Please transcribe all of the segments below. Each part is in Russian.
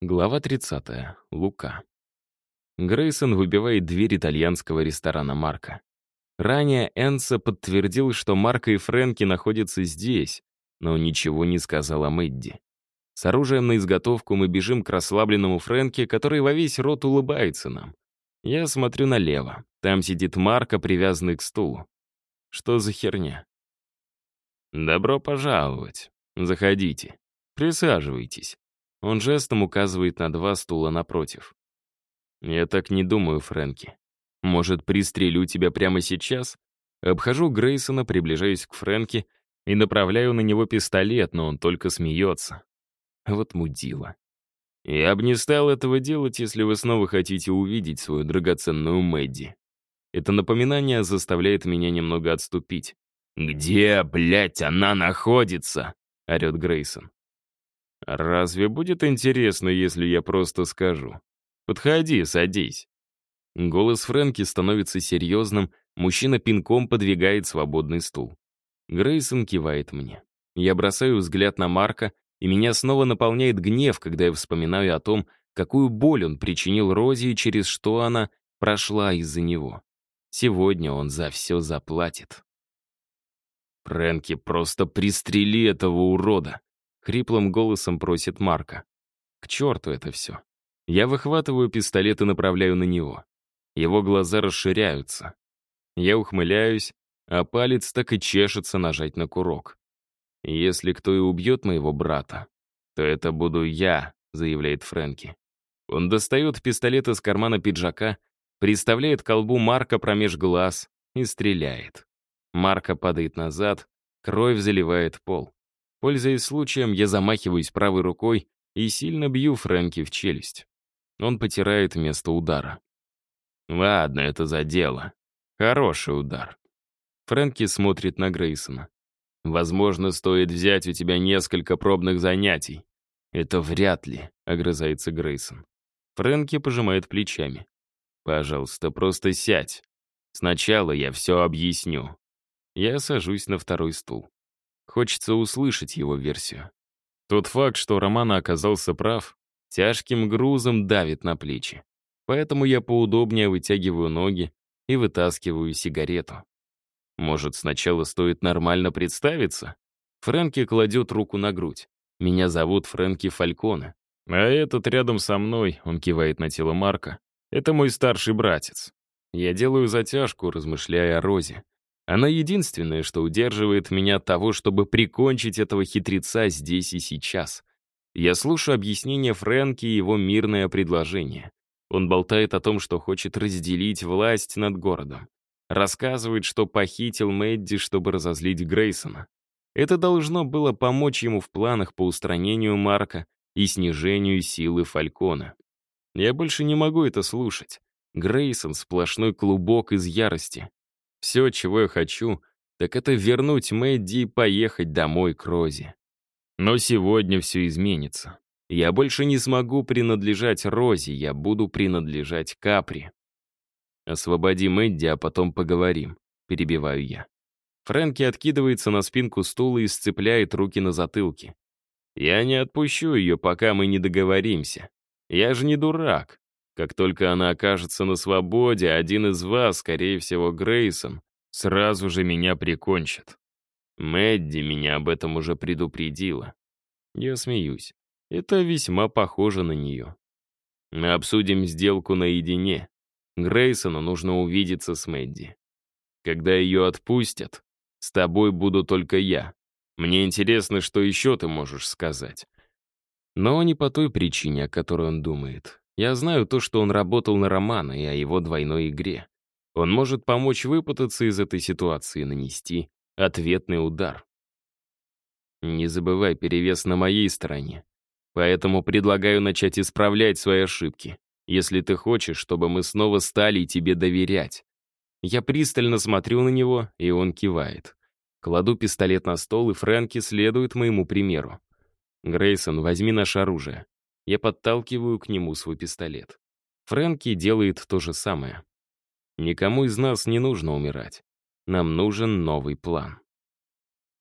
Глава 30. Лука. Грейсон выбивает дверь итальянского ресторана Марка. Ранее Энса подтвердил, что Марка и Фрэнки находятся здесь, но ничего не сказал о Мэдди. С оружием на изготовку мы бежим к расслабленному Фрэнки, который во весь рот улыбается нам. Я смотрю налево. Там сидит Марка, привязанный к стулу. Что за херня? «Добро пожаловать. Заходите. Присаживайтесь». Он жестом указывает на два стула напротив. «Я так не думаю, Фрэнки. Может, пристрелю тебя прямо сейчас?» Обхожу Грейсона, приближаюсь к Фрэнки и направляю на него пистолет, но он только смеется. Вот мудила. Я бы не стал этого делать, если вы снова хотите увидеть свою драгоценную Мэдди. Это напоминание заставляет меня немного отступить. «Где, блядь, она находится?» — орёт Грейсон. «Разве будет интересно, если я просто скажу? Подходи, садись». Голос Фрэнки становится серьезным, мужчина пинком подвигает свободный стул. Грейсон кивает мне. Я бросаю взгляд на Марка, и меня снова наполняет гнев, когда я вспоминаю о том, какую боль он причинил Розе и через что она прошла из-за него. Сегодня он за все заплатит. Фрэнки, просто пристрели этого урода. Хриплым голосом просит Марка. К черту это все. Я выхватываю пистолет и направляю на него. Его глаза расширяются. Я ухмыляюсь, а палец так и чешется нажать на курок. «Если кто и убьет моего брата, то это буду я», — заявляет Фрэнки. Он достает пистолет из кармана пиджака, приставляет колбу Марка промеж глаз и стреляет. Марка падает назад, кровь заливает пол. Пользуясь случаем, я замахиваюсь правой рукой и сильно бью Фрэнки в челюсть. Он потирает место удара. Ладно, это за дело. Хороший удар. Фрэнки смотрит на Грейсона. Возможно, стоит взять у тебя несколько пробных занятий. Это вряд ли, огрызается Грейсон. Фрэнки пожимает плечами. Пожалуйста, просто сядь. Сначала я все объясню. Я сажусь на второй стул. Хочется услышать его версию. Тот факт, что Романа оказался прав, тяжким грузом давит на плечи. Поэтому я поудобнее вытягиваю ноги и вытаскиваю сигарету. Может, сначала стоит нормально представиться? Фрэнки кладет руку на грудь. Меня зовут Фрэнки Фальконе. А этот рядом со мной, он кивает на тело Марка, это мой старший братец. Я делаю затяжку, размышляя о Розе. Она единственное, что удерживает меня от того, чтобы прикончить этого хитреца здесь и сейчас. Я слушаю объяснение Фрэнки и его мирное предложение. Он болтает о том, что хочет разделить власть над городом. Рассказывает, что похитил Мэдди, чтобы разозлить Грейсона. Это должно было помочь ему в планах по устранению Марка и снижению силы Фалькона. Я больше не могу это слушать. Грейсон — сплошной клубок из ярости. Все, чего я хочу, так это вернуть Мэдди и поехать домой к Розе. Но сегодня все изменится. Я больше не смогу принадлежать Розе, я буду принадлежать Капри. «Освободи Мэдди, а потом поговорим», — перебиваю я. Фрэнки откидывается на спинку стула и сцепляет руки на затылке. «Я не отпущу ее, пока мы не договоримся. Я же не дурак. Как только она окажется на свободе, один из вас, скорее всего, Грейсон, сразу же меня прикончит. Мэдди меня об этом уже предупредила. Я смеюсь. Это весьма похоже на нее. Мы обсудим сделку наедине. Грейсону нужно увидеться с Мэдди. Когда ее отпустят, с тобой буду только я. Мне интересно, что еще ты можешь сказать. Но не по той причине, о которой он думает. Я знаю то, что он работал на Романа и о его двойной игре. Он может помочь выпутаться из этой ситуации и нанести ответный удар. Не забывай, перевес на моей стороне. Поэтому предлагаю начать исправлять свои ошибки, если ты хочешь, чтобы мы снова стали тебе доверять. Я пристально смотрю на него, и он кивает. Кладу пистолет на стол, и Фрэнки следует моему примеру. «Грейсон, возьми наше оружие. Я подталкиваю к нему свой пистолет. Фрэнки делает то же самое. Никому из нас не нужно умирать. Нам нужен новый план.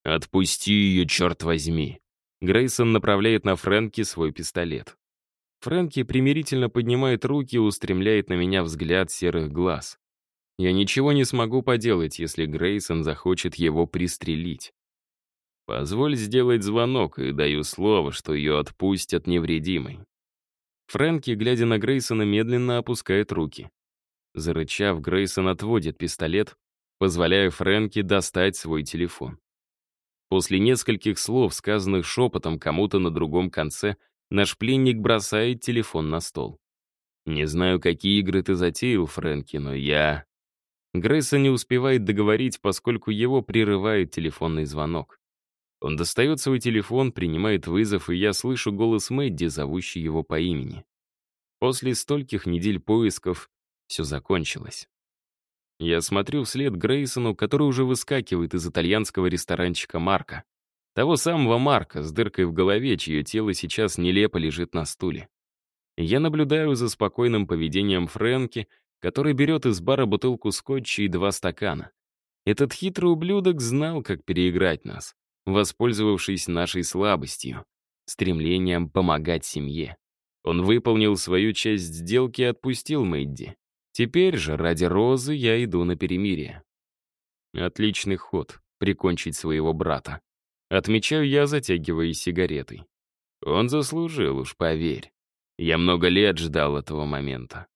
«Отпусти ее, черт возьми!» Грейсон направляет на Фрэнки свой пистолет. Фрэнки примирительно поднимает руки и устремляет на меня взгляд серых глаз. Я ничего не смогу поделать, если Грейсон захочет его пристрелить. Позволь сделать звонок, и даю слово, что ее отпустят невредимой. Фрэнки, глядя на Грейсона, медленно опускает руки. Зарычав, Грейсон отводит пистолет, позволяя Фрэнки достать свой телефон. После нескольких слов, сказанных шепотом кому-то на другом конце, наш пленник бросает телефон на стол. «Не знаю, какие игры ты затеял, Фрэнки, но я...» Грейсон не успевает договорить, поскольку его прерывает телефонный звонок. Он достает свой телефон, принимает вызов, и я слышу голос Мэдди, зовущий его по имени. После стольких недель поисков все закончилось. Я смотрю вслед Грейсону, который уже выскакивает из итальянского ресторанчика Марка. Того самого Марка с дыркой в голове, чье тело сейчас нелепо лежит на стуле. Я наблюдаю за спокойным поведением Фрэнки, который берет из бара бутылку скотча и два стакана. Этот хитрый ублюдок знал, как переиграть нас воспользовавшись нашей слабостью, стремлением помогать семье. Он выполнил свою часть сделки и отпустил Мэдди. Теперь же, ради Розы, я иду на перемирие. Отличный ход — прикончить своего брата. Отмечаю я, затягивая сигаретой. Он заслужил, уж поверь. Я много лет ждал этого момента.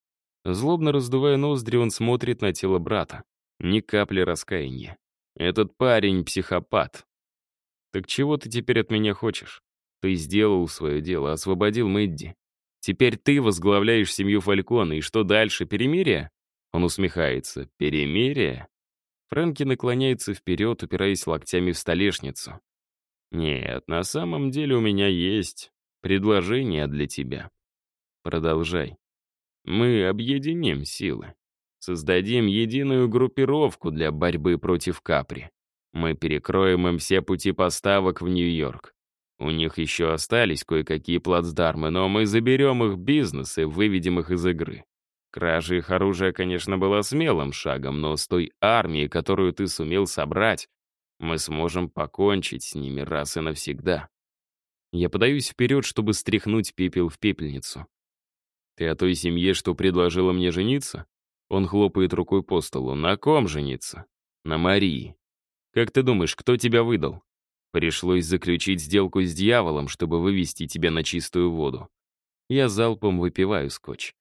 Злобно раздувая ноздри, он смотрит на тело брата. Ни капли раскаяния. Этот парень — психопат. «Так чего ты теперь от меня хочешь? Ты сделал свое дело, освободил Мэдди. Теперь ты возглавляешь семью Фалькона, и что дальше, перемирие?» Он усмехается. «Перемирие?» Фрэнки наклоняется вперед, упираясь локтями в столешницу. «Нет, на самом деле у меня есть предложение для тебя. Продолжай. Мы объединим силы. Создадим единую группировку для борьбы против Капри. Мы перекроем им все пути поставок в Нью-Йорк. У них еще остались кое-какие плацдармы, но мы заберем их бизнес и выведем их из игры. Кража их оружия, конечно, была смелым шагом, но с той армией, которую ты сумел собрать, мы сможем покончить с ними раз и навсегда. Я подаюсь вперед, чтобы стряхнуть пепел в пепельницу. Ты о той семье, что предложила мне жениться? Он хлопает рукой по столу. На ком жениться? На Марии. Как ты думаешь, кто тебя выдал? Пришлось заключить сделку с дьяволом, чтобы вывести тебя на чистую воду. Я залпом выпиваю скотч.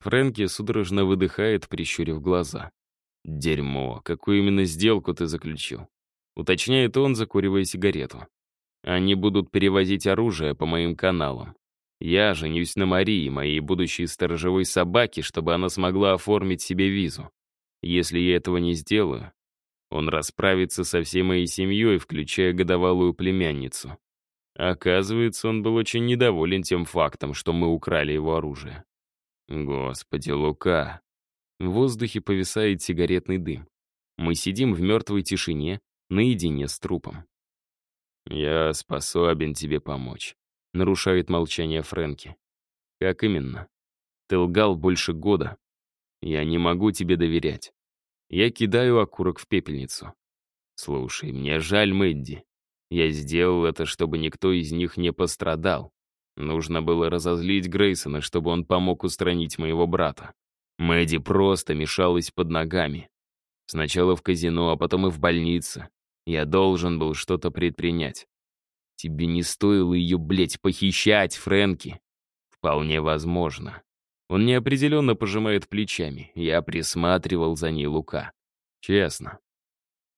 Фрэнки судорожно выдыхает, прищурив глаза. «Дерьмо, какую именно сделку ты заключил?» Уточняет он, закуривая сигарету. «Они будут перевозить оружие по моим каналам. Я женюсь на Марии, моей будущей сторожевой собаке, чтобы она смогла оформить себе визу. Если я этого не сделаю, он расправится со всей моей семьей, включая годовалую племянницу. Оказывается, он был очень недоволен тем фактом, что мы украли его оружие. Господи, Лука. В воздухе повисает сигаретный дым. Мы сидим в мертвой тишине, наедине с трупом. «Я способен тебе помочь», — нарушает молчание Фрэнки. «Как именно? Ты лгал больше года. Я не могу тебе доверять. Я кидаю окурок в пепельницу. «Слушай, мне жаль Мэдди. Я сделал это, чтобы никто из них не пострадал. Нужно было разозлить Грейсона, чтобы он помог устранить моего брата. Мэдди просто мешалась под ногами. Сначала в казино, а потом и в больнице. Я должен был что-то предпринять. Тебе не стоило ее, блядь, похищать, Фрэнки. Вполне возможно. Он неопределенно пожимает плечами. Я присматривал за ней Лука. Честно.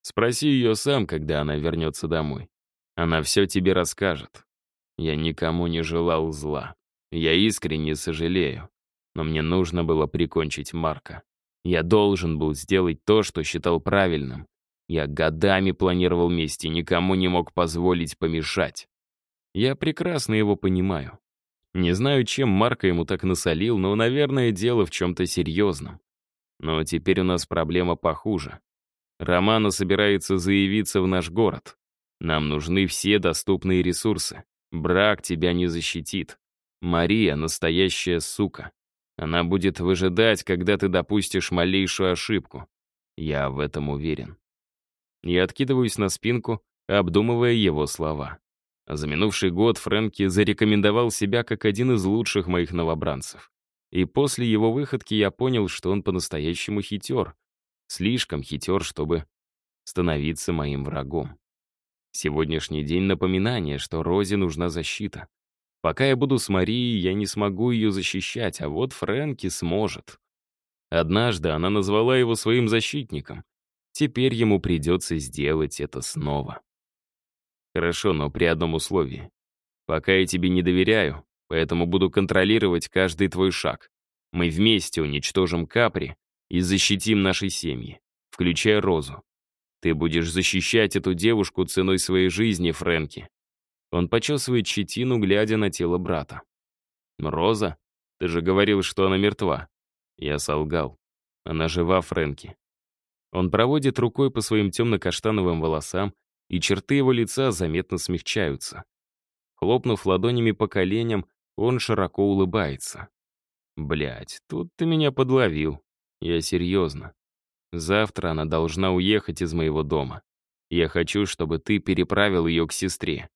Спроси ее сам, когда она вернется домой. Она все тебе расскажет. Я никому не желал зла. Я искренне сожалею. Но мне нужно было прикончить Марка. Я должен был сделать то, что считал правильным. Я годами планировал месть и никому не мог позволить помешать. Я прекрасно его понимаю. Не знаю, чем Марко ему так насолил, но, наверное, дело в чем-то серьезном. Но теперь у нас проблема похуже. Романа собирается заявиться в наш город. Нам нужны все доступные ресурсы. Брак тебя не защитит. Мария — настоящая сука. Она будет выжидать, когда ты допустишь малейшую ошибку. Я в этом уверен. Я откидываюсь на спинку, обдумывая его слова. А за минувший год Фрэнки зарекомендовал себя как один из лучших моих новобранцев. И после его выходки я понял, что он по-настоящему хитер. Слишком хитер, чтобы становиться моим врагом. Сегодняшний день напоминание, что Розе нужна защита. Пока я буду с Марией, я не смогу ее защищать, а вот Фрэнки сможет. Однажды она назвала его своим защитником. Теперь ему придется сделать это снова. Хорошо, но при одном условии. Пока я тебе не доверяю, поэтому буду контролировать каждый твой шаг. Мы вместе уничтожим Капри и защитим наши семьи, включая Розу. Ты будешь защищать эту девушку ценой своей жизни, Фрэнки. Он почесывает щетину, глядя на тело брата. «Роза? Ты же говорил, что она мертва». Я солгал. Она жива, Фрэнки. Он проводит рукой по своим темно-каштановым волосам, и черты его лица заметно смягчаются. Хлопнув ладонями по коленям, он широко улыбается. Блять, тут ты меня подловил. Я серьезно. Завтра она должна уехать из моего дома. Я хочу, чтобы ты переправил ее к сестре.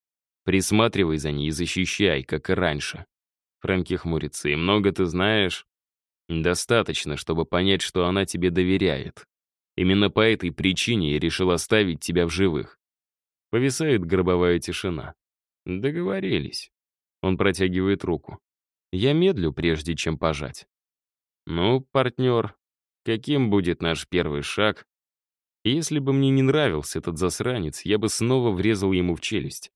Присматривай за ней и защищай, как и раньше. Фрэнки хмурится. И много ты знаешь? Достаточно, чтобы понять, что она тебе доверяет. Именно по этой причине я решил оставить тебя в живых. Повисает гробовая тишина. Договорились. Он протягивает руку. Я медлю, прежде чем пожать. Ну, партнер, каким будет наш первый шаг? Если бы мне не нравился этот засранец, я бы снова врезал ему в челюсть.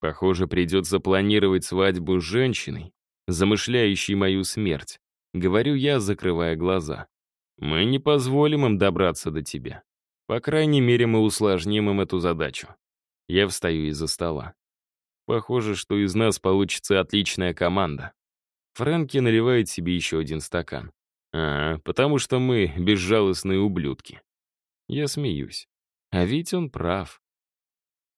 Похоже, придется планировать свадьбу с женщиной, замышляющей мою смерть. Говорю я, закрывая глаза. Мы не позволим им добраться до тебя. По крайней мере, мы усложним им эту задачу. Я встаю из-за стола. Похоже, что из нас получится отличная команда. Фрэнки наливает себе еще один стакан. А, потому что мы безжалостные ублюдки. Я смеюсь. А ведь он прав.